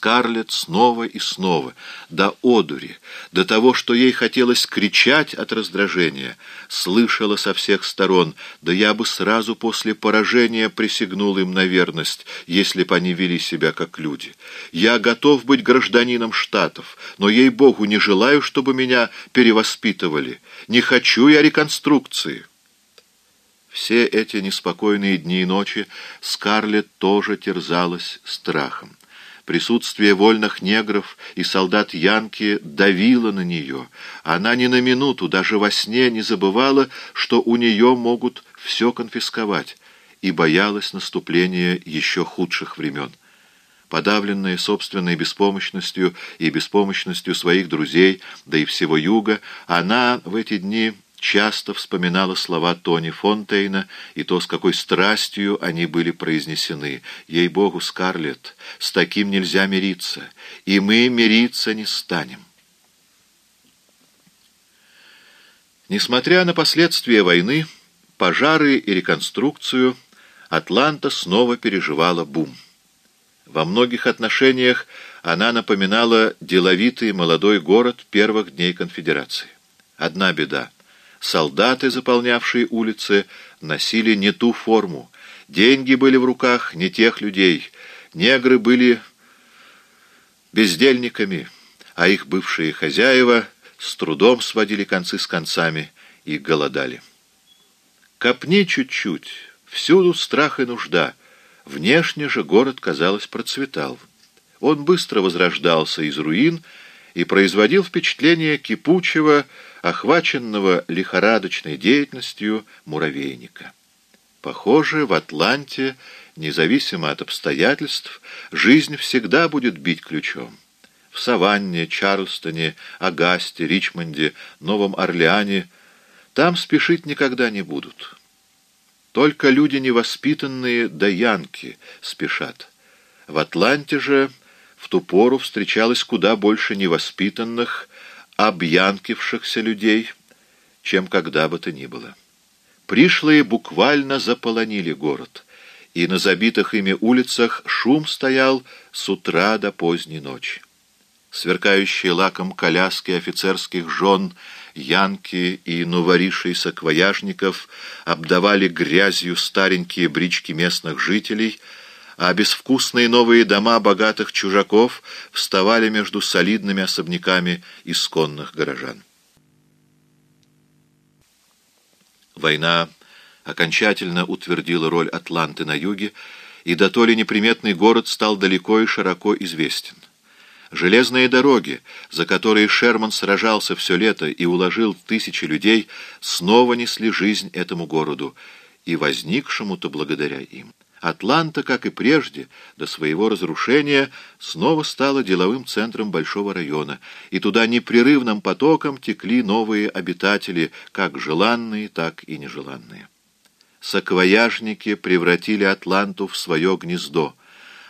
Скарлетт снова и снова, до одури, до того, что ей хотелось кричать от раздражения, слышала со всех сторон, да я бы сразу после поражения присягнул им на верность, если бы они вели себя как люди. Я готов быть гражданином Штатов, но, ей-богу, не желаю, чтобы меня перевоспитывали. Не хочу я реконструкции. Все эти неспокойные дни и ночи Скарлетт тоже терзалась страхом. Присутствие вольных негров и солдат Янки давило на нее. Она ни на минуту, даже во сне, не забывала, что у нее могут все конфисковать, и боялась наступления еще худших времен. Подавленная собственной беспомощностью и беспомощностью своих друзей, да и всего юга, она в эти дни часто вспоминала слова Тони Фонтейна и то, с какой страстью они были произнесены. «Ей-богу, Скарлетт, с таким нельзя мириться, и мы мириться не станем». Несмотря на последствия войны, пожары и реконструкцию, Атланта снова переживала бум. Во многих отношениях она напоминала деловитый молодой город первых дней конфедерации. Одна беда — Солдаты, заполнявшие улицы, носили не ту форму. Деньги были в руках не тех людей. Негры были бездельниками, а их бывшие хозяева с трудом сводили концы с концами и голодали. Копни чуть-чуть, всюду страх и нужда. Внешне же город, казалось, процветал. Он быстро возрождался из руин и производил впечатление кипучего, охваченного лихорадочной деятельностью муравейника. Похоже, в Атланте, независимо от обстоятельств, жизнь всегда будет бить ключом. В Саванне, Чарльстоне, Агасте, Ричмонде, Новом Орлеане там спешить никогда не будут. Только люди невоспитанные да янки спешат. В Атланте же в ту пору встречалось куда больше невоспитанных, объянкившихся людей, чем когда бы то ни было. Пришлые буквально заполонили город, и на забитых ими улицах шум стоял с утра до поздней ночи. Сверкающие лаком коляски офицерских жен, янки и новоришей саквояжников обдавали грязью старенькие брички местных жителей — а безвкусные новые дома богатых чужаков вставали между солидными особняками исконных горожан. Война окончательно утвердила роль Атланты на юге, и до то ли неприметный город стал далеко и широко известен. Железные дороги, за которые Шерман сражался все лето и уложил тысячи людей, снова несли жизнь этому городу, и возникшему-то благодаря им. Атланта, как и прежде, до своего разрушения, снова стала деловым центром большого района, и туда непрерывным потоком текли новые обитатели, как желанные, так и нежеланные. Саквояжники превратили Атланту в свое гнездо,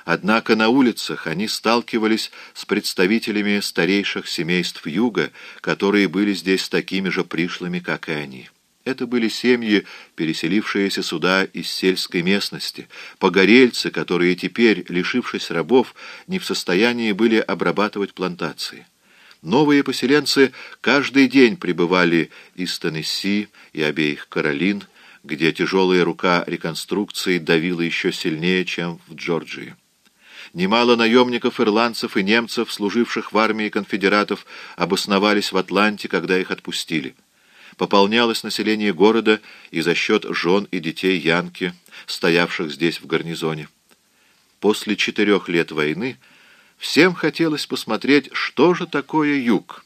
однако на улицах они сталкивались с представителями старейших семейств Юга, которые были здесь такими же пришлыми, как и они. Это были семьи, переселившиеся сюда из сельской местности, погорельцы, которые теперь, лишившись рабов, не в состоянии были обрабатывать плантации. Новые поселенцы каждый день прибывали из Теннесси и обеих Каролин, где тяжелая рука реконструкции давила еще сильнее, чем в Джорджии. Немало наемников ирландцев и немцев, служивших в армии конфедератов, обосновались в Атланте, когда их отпустили пополнялось население города и за счет жен и детей Янки, стоявших здесь в гарнизоне. После четырех лет войны всем хотелось посмотреть, что же такое юг.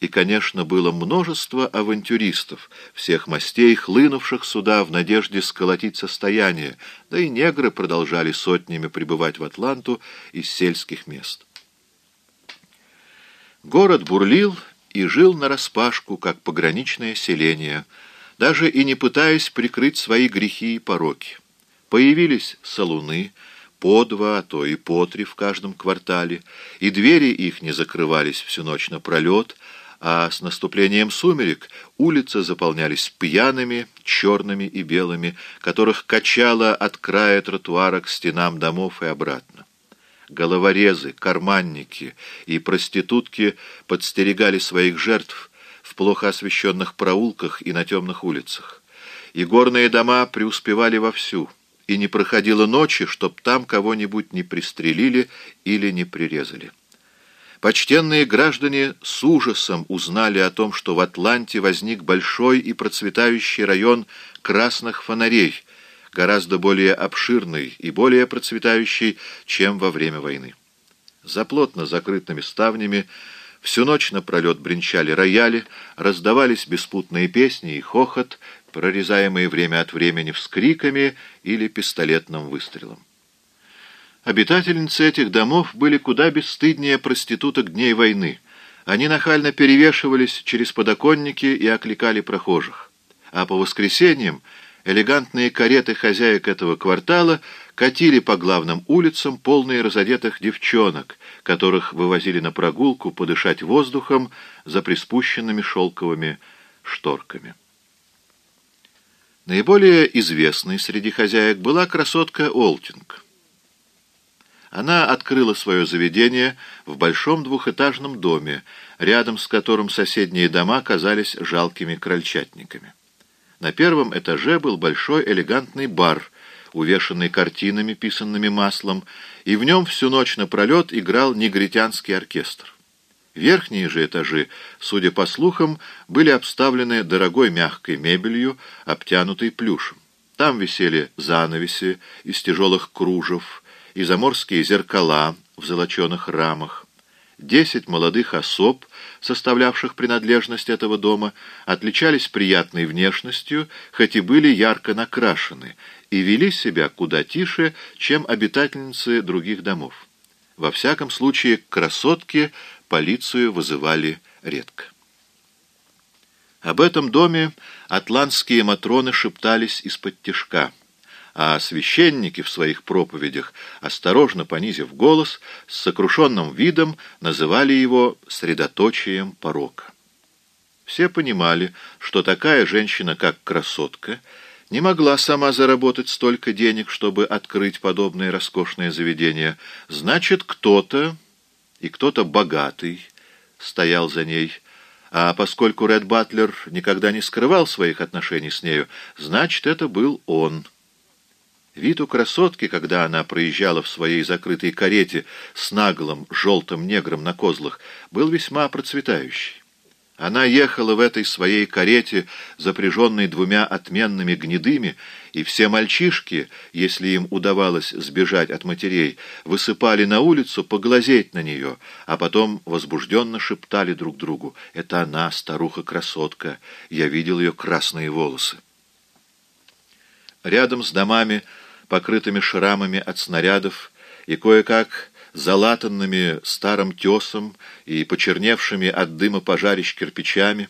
И, конечно, было множество авантюристов, всех мастей, хлынувших сюда в надежде сколотить состояние, да и негры продолжали сотнями прибывать в Атланту из сельских мест. Город бурлил, и жил нараспашку, как пограничное селение, даже и не пытаясь прикрыть свои грехи и пороки. Появились салуны, по два, а то и по три в каждом квартале, и двери их не закрывались всю ночь напролет, а с наступлением сумерек улицы заполнялись пьяными, черными и белыми, которых качало от края тротуара к стенам домов и обратно. Головорезы, карманники и проститутки подстерегали своих жертв в плохо освещенных проулках и на темных улицах. И горные дома преуспевали вовсю, и не проходило ночи, чтоб там кого-нибудь не пристрелили или не прирезали. Почтенные граждане с ужасом узнали о том, что в Атланте возник большой и процветающий район красных фонарей, гораздо более обширный и более процветающий, чем во время войны. За плотно закрытыми ставнями всю ночь напролет бренчали рояли, раздавались беспутные песни и хохот, прорезаемые время от времени вскриками или пистолетным выстрелом. Обитательницы этих домов были куда бесстыднее проституток дней войны. Они нахально перевешивались через подоконники и окликали прохожих. А по воскресеньям элегантные кареты хозяек этого квартала катили по главным улицам полные разодетых девчонок, которых вывозили на прогулку подышать воздухом за приспущенными шелковыми шторками. Наиболее известной среди хозяек была красотка Олтинг. Она открыла свое заведение в большом двухэтажном доме, рядом с которым соседние дома казались жалкими крольчатниками. На первом этаже был большой элегантный бар, увешанный картинами, писанными маслом, и в нем всю ночь напролет играл негритянский оркестр. Верхние же этажи, судя по слухам, были обставлены дорогой мягкой мебелью, обтянутой плюшем. Там висели занавеси из тяжелых кружев, и заморские зеркала в золоченых рамах. Десять молодых особ, составлявших принадлежность этого дома, отличались приятной внешностью, хоть и были ярко накрашены, и вели себя куда тише, чем обитательницы других домов. Во всяком случае, красотки полицию вызывали редко. Об этом доме атлантские матроны шептались из-под тишка а священники в своих проповедях, осторожно понизив голос, с сокрушенным видом называли его средоточием порока. Все понимали, что такая женщина, как красотка, не могла сама заработать столько денег, чтобы открыть подобное роскошное заведение. Значит, кто-то, и кто-то богатый, стоял за ней, а поскольку Ред Батлер никогда не скрывал своих отношений с нею, значит, это был он — Вид у красотки, когда она проезжала в своей закрытой карете с наглым желтым негром на козлах, был весьма процветающий. Она ехала в этой своей карете, запряженной двумя отменными гнедыми, и все мальчишки, если им удавалось сбежать от матерей, высыпали на улицу поглазеть на нее, а потом возбужденно шептали друг другу «Это она, старуха-красотка, я видел ее красные волосы». Рядом с домами покрытыми шрамами от снарядов и кое-как залатанными старым тесом и почерневшими от дыма пожарищ кирпичами,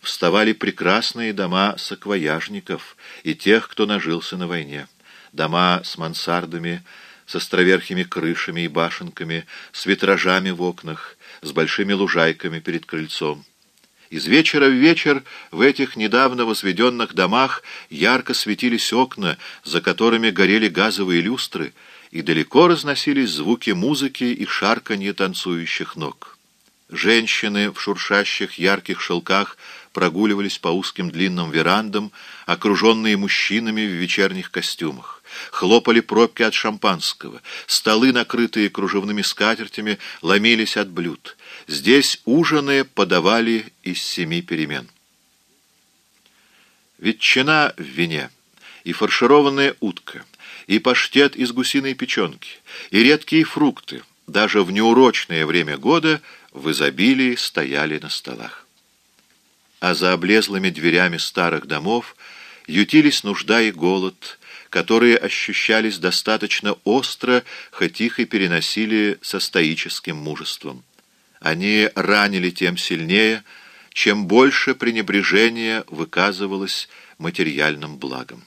вставали прекрасные дома саквояжников и тех, кто нажился на войне. Дома с мансардами, с островерхими крышами и башенками, с витражами в окнах, с большими лужайками перед крыльцом. Из вечера в вечер в этих недавно возведенных домах ярко светились окна, за которыми горели газовые люстры, и далеко разносились звуки музыки и шарканье танцующих ног. Женщины в шуршащих ярких шелках прогуливались по узким длинным верандам, окруженные мужчинами в вечерних костюмах. Хлопали пробки от шампанского, столы, накрытые кружевными скатертями, ломились от блюд. Здесь ужины подавали из семи перемен. Ветчина в вине, и фаршированная утка, и паштет из гусиной печенки, и редкие фрукты, даже в неурочное время года в изобилии стояли на столах. А за облезлыми дверями старых домов ютились нужда и голод, которые ощущались достаточно остро, хоть их и переносили со стоическим мужеством. Они ранили тем сильнее, чем больше пренебрежения выказывалось материальным благом.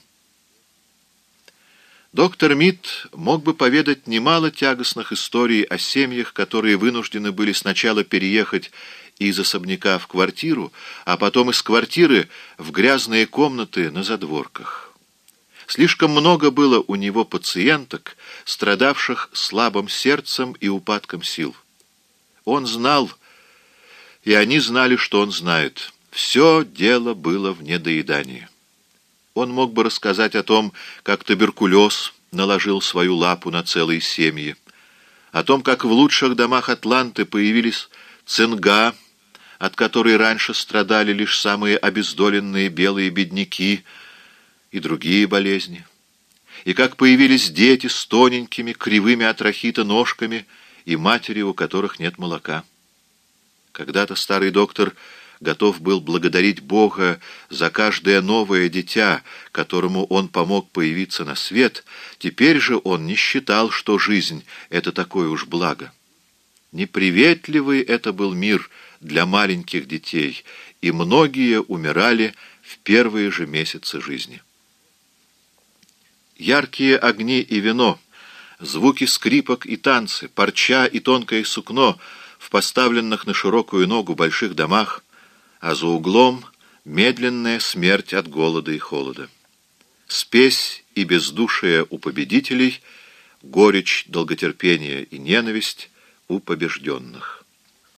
Доктор Мид мог бы поведать немало тягостных историй о семьях, которые вынуждены были сначала переехать из особняка в квартиру, а потом из квартиры в грязные комнаты на задворках. Слишком много было у него пациенток, страдавших слабым сердцем и упадком сил. Он знал, и они знали, что он знает. Все дело было в недоедании. Он мог бы рассказать о том, как туберкулез наложил свою лапу на целые семьи, о том, как в лучших домах Атланты появились цинга, от которой раньше страдали лишь самые обездоленные белые бедняки и другие болезни, и как появились дети с тоненькими, кривыми от рахита ножками и матери, у которых нет молока. Когда-то старый доктор готов был благодарить Бога за каждое новое дитя, которому он помог появиться на свет, теперь же он не считал, что жизнь — это такое уж благо. Неприветливый это был мир для маленьких детей, и многие умирали в первые же месяцы жизни. Яркие огни и вино, звуки скрипок и танцы, парча и тонкое сукно в поставленных на широкую ногу больших домах, а за углом медленная смерть от голода и холода. Спесь и бездушие у победителей, горечь, долготерпение и ненависть у побежденных.